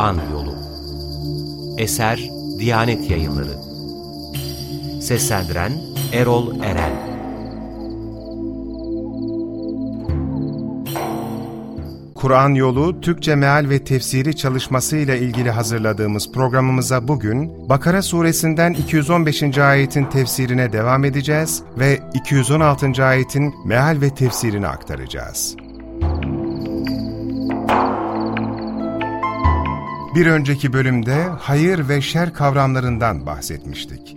Kur'an Yolu Eser Diyanet Yayınları Seslendiren Erol Eren Kur'an Yolu Türkçe Meal ve Tefsiri çalışması ile ilgili hazırladığımız programımıza bugün Bakara suresinden 215. ayetin tefsirine devam edeceğiz ve 216. ayetin meal ve tefsirini aktaracağız. Bir önceki bölümde hayır ve şer kavramlarından bahsetmiştik.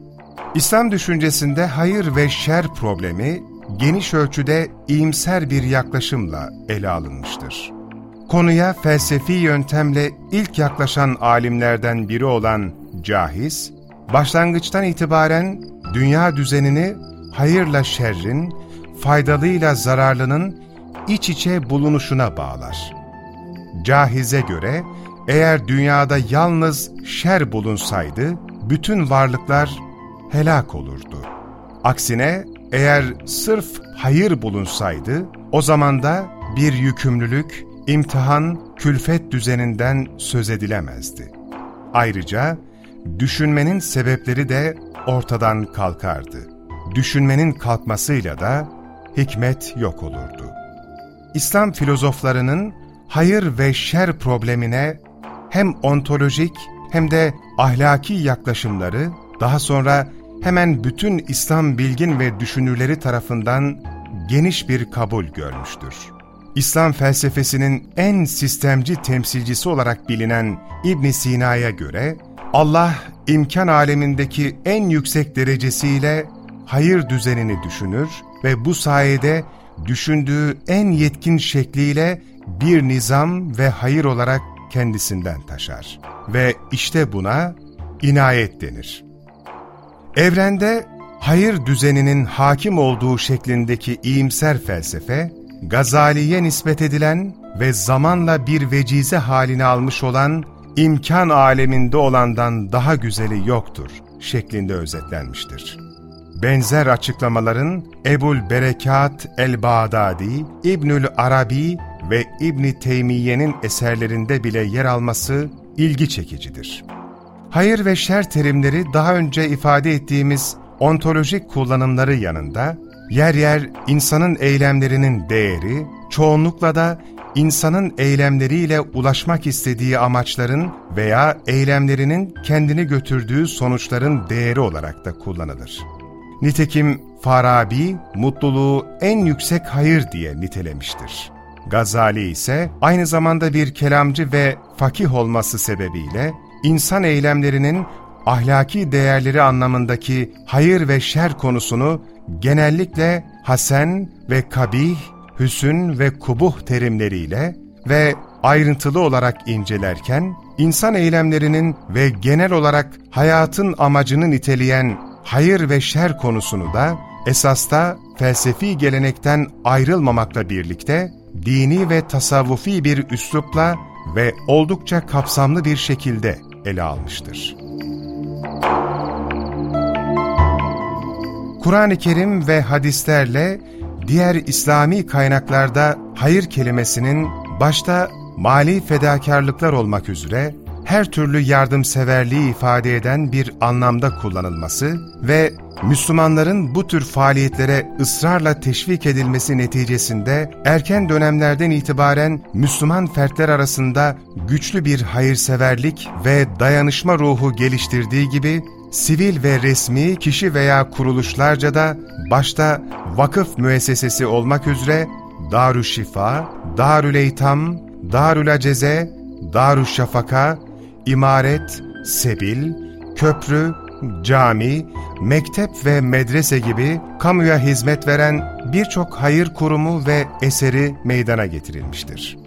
İslam düşüncesinde hayır ve şer problemi geniş ölçüde iyimser bir yaklaşımla ele alınmıştır. Konuya felsefi yöntemle ilk yaklaşan alimlerden biri olan Cahiz, başlangıçtan itibaren dünya düzenini hayırla şerrin, faydalıyla zararlının iç içe bulunuşuna bağlar. Cahiz'e göre eğer dünyada yalnız şer bulunsaydı, bütün varlıklar helak olurdu. Aksine eğer sırf hayır bulunsaydı, o zaman da bir yükümlülük, imtihan, külfet düzeninden söz edilemezdi. Ayrıca düşünmenin sebepleri de ortadan kalkardı. Düşünmenin kalkmasıyla da hikmet yok olurdu. İslam filozoflarının hayır ve şer problemine hem ontolojik hem de ahlaki yaklaşımları daha sonra hemen bütün İslam bilgin ve düşünürleri tarafından geniş bir kabul görmüştür. İslam felsefesinin en sistemci temsilcisi olarak bilinen İbn Sina'ya göre, Allah imkan alemindeki en yüksek derecesiyle hayır düzenini düşünür ve bu sayede düşündüğü en yetkin şekliyle bir nizam ve hayır olarak kendisinden taşar. Ve işte buna inayet denir. Evrende hayır düzeninin hakim olduğu şeklindeki iyimser felsefe, Gazali'ye nispet edilen ve zamanla bir vecize halini almış olan imkan aleminde olandan daha güzeli yoktur şeklinde özetlenmiştir. Benzer açıklamaların Ebul Berekat el-Bağdadi, İbnül Arabi ve İbni Teymiye'nin eserlerinde bile yer alması ilgi çekicidir. Hayır ve şer terimleri daha önce ifade ettiğimiz ontolojik kullanımları yanında, yer yer insanın eylemlerinin değeri, çoğunlukla da insanın eylemleriyle ulaşmak istediği amaçların veya eylemlerinin kendini götürdüğü sonuçların değeri olarak da kullanılır. Nitekim Farabi, mutluluğu en yüksek hayır diye nitelemiştir. Gazali ise aynı zamanda bir kelamcı ve fakih olması sebebiyle insan eylemlerinin ahlaki değerleri anlamındaki hayır ve şer konusunu genellikle hasen ve kabih, hüsün ve kubuh terimleriyle ve ayrıntılı olarak incelerken, insan eylemlerinin ve genel olarak hayatın amacını niteleyen hayır ve şer konusunu da esasta felsefi gelenekten ayrılmamakla birlikte dini ve tasavvufi bir üslupla ve oldukça kapsamlı bir şekilde ele almıştır. Kur'an-ı Kerim ve hadislerle diğer İslami kaynaklarda hayır kelimesinin başta mali fedakarlıklar olmak üzere her türlü yardımseverliği ifade eden bir anlamda kullanılması ve Müslümanların bu tür faaliyetlere ısrarla teşvik edilmesi neticesinde erken dönemlerden itibaren Müslüman fertler arasında güçlü bir hayırseverlik ve dayanışma ruhu geliştirdiği gibi sivil ve resmi kişi veya kuruluşlarca da başta vakıf müessesesi olmak üzere Darüşşifa, Darül Eytam, Darül Aceze, Darüşşafaka, İmaret, Sebil, Köprü, cami, mektep ve medrese gibi kamuya hizmet veren birçok hayır kurumu ve eseri meydana getirilmiştir.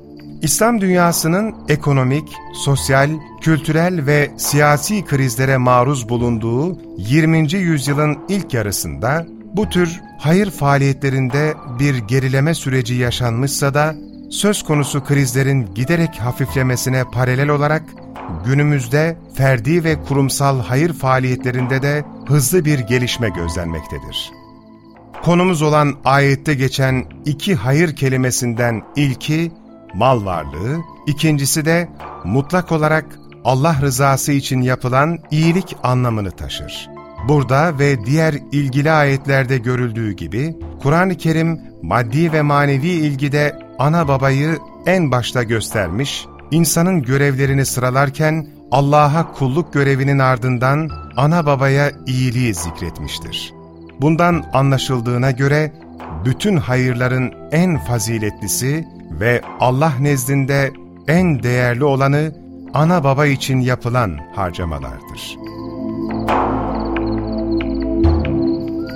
İslam dünyasının ekonomik, sosyal, kültürel ve siyasi krizlere maruz bulunduğu 20. yüzyılın ilk yarısında bu tür hayır faaliyetlerinde bir gerileme süreci yaşanmışsa da söz konusu krizlerin giderek hafiflemesine paralel olarak günümüzde ferdi ve kurumsal hayır faaliyetlerinde de hızlı bir gelişme gözlenmektedir. Konumuz olan ayette geçen iki hayır kelimesinden ilki mal varlığı, ikincisi de mutlak olarak Allah rızası için yapılan iyilik anlamını taşır. Burada ve diğer ilgili ayetlerde görüldüğü gibi, Kur'an-ı Kerim maddi ve manevi ilgide ana babayı en başta göstermiş, insanın görevlerini sıralarken Allah'a kulluk görevinin ardından ana babaya iyiliği zikretmiştir. Bundan anlaşıldığına göre bütün hayırların en faziletlisi ve Allah nezdinde en değerli olanı ana baba için yapılan harcamalardır.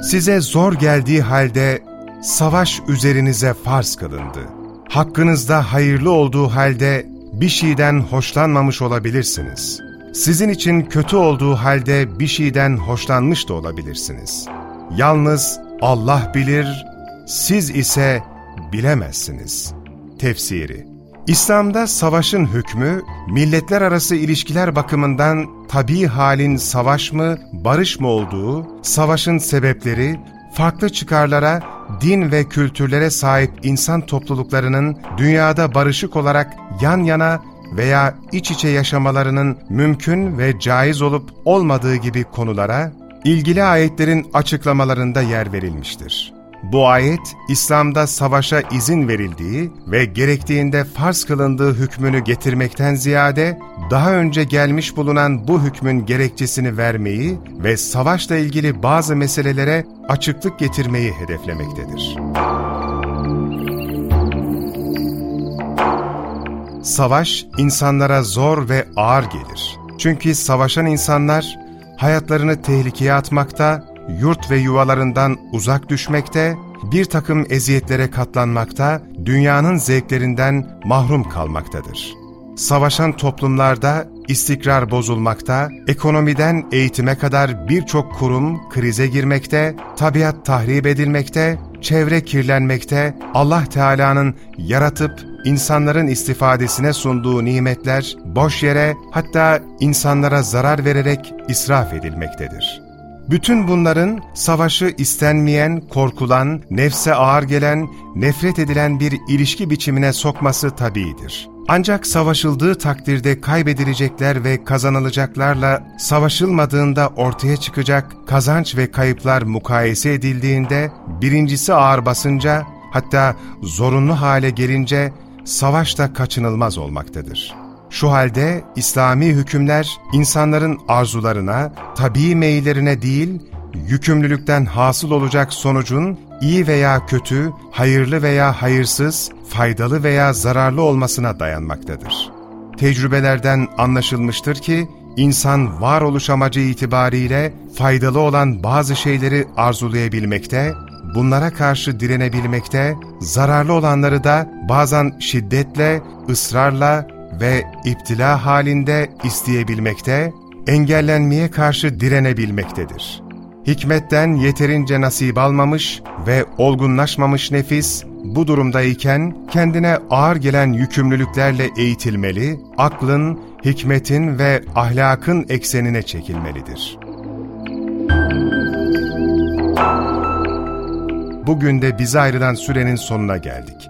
Size zor geldiği halde savaş üzerinize farz kılındı. Hakkınızda hayırlı olduğu halde bir şeyden hoşlanmamış olabilirsiniz. Sizin için kötü olduğu halde bir şeyden hoşlanmış da olabilirsiniz. Yalnız Allah bilir, siz ise bilemezsiniz. Tefsiri İslam'da savaşın hükmü, milletler arası ilişkiler bakımından tabii halin savaş mı, barış mı olduğu, savaşın sebepleri, farklı çıkarlara, din ve kültürlere sahip insan topluluklarının dünyada barışık olarak yan yana veya iç içe yaşamalarının mümkün ve caiz olup olmadığı gibi konulara, ilgili ayetlerin açıklamalarında yer verilmiştir. Bu ayet, İslam'da savaşa izin verildiği ve gerektiğinde farz kılındığı hükmünü getirmekten ziyade, daha önce gelmiş bulunan bu hükmün gerekçesini vermeyi ve savaşla ilgili bazı meselelere açıklık getirmeyi hedeflemektedir. Savaş, insanlara zor ve ağır gelir. Çünkü savaşan insanlar, hayatlarını tehlikeye atmakta yurt ve yuvalarından uzak düşmekte, bir takım eziyetlere katlanmakta, dünyanın zevklerinden mahrum kalmaktadır. Savaşan toplumlarda istikrar bozulmakta, ekonomiden eğitime kadar birçok kurum krize girmekte, tabiat tahrip edilmekte, çevre kirlenmekte, Allah Teala'nın yaratıp insanların istifadesine sunduğu nimetler boş yere hatta insanlara zarar vererek israf edilmektedir. Bütün bunların savaşı istenmeyen, korkulan, nefse ağır gelen, nefret edilen bir ilişki biçimine sokması tabiidir. Ancak savaşıldığı takdirde kaybedilecekler ve kazanılacaklarla savaşılmadığında ortaya çıkacak kazanç ve kayıplar mukayese edildiğinde birincisi ağır basınca hatta zorunlu hale gelince savaş da kaçınılmaz olmaktadır. Şu halde İslami hükümler insanların arzularına, tabii meyillerine değil, yükümlülükten hasıl olacak sonucun iyi veya kötü, hayırlı veya hayırsız, faydalı veya zararlı olmasına dayanmaktadır. Tecrübelerden anlaşılmıştır ki, insan varoluş amacı itibariyle faydalı olan bazı şeyleri arzulayabilmekte, bunlara karşı direnebilmekte, zararlı olanları da bazen şiddetle, ısrarla ve iptila halinde isteyebilmekte, engellenmeye karşı direnebilmektedir. Hikmetten yeterince nasip almamış ve olgunlaşmamış nefis, bu durumdayken kendine ağır gelen yükümlülüklerle eğitilmeli, aklın, hikmetin ve ahlakın eksenine çekilmelidir. Bugün de bize ayrılan sürenin sonuna geldik.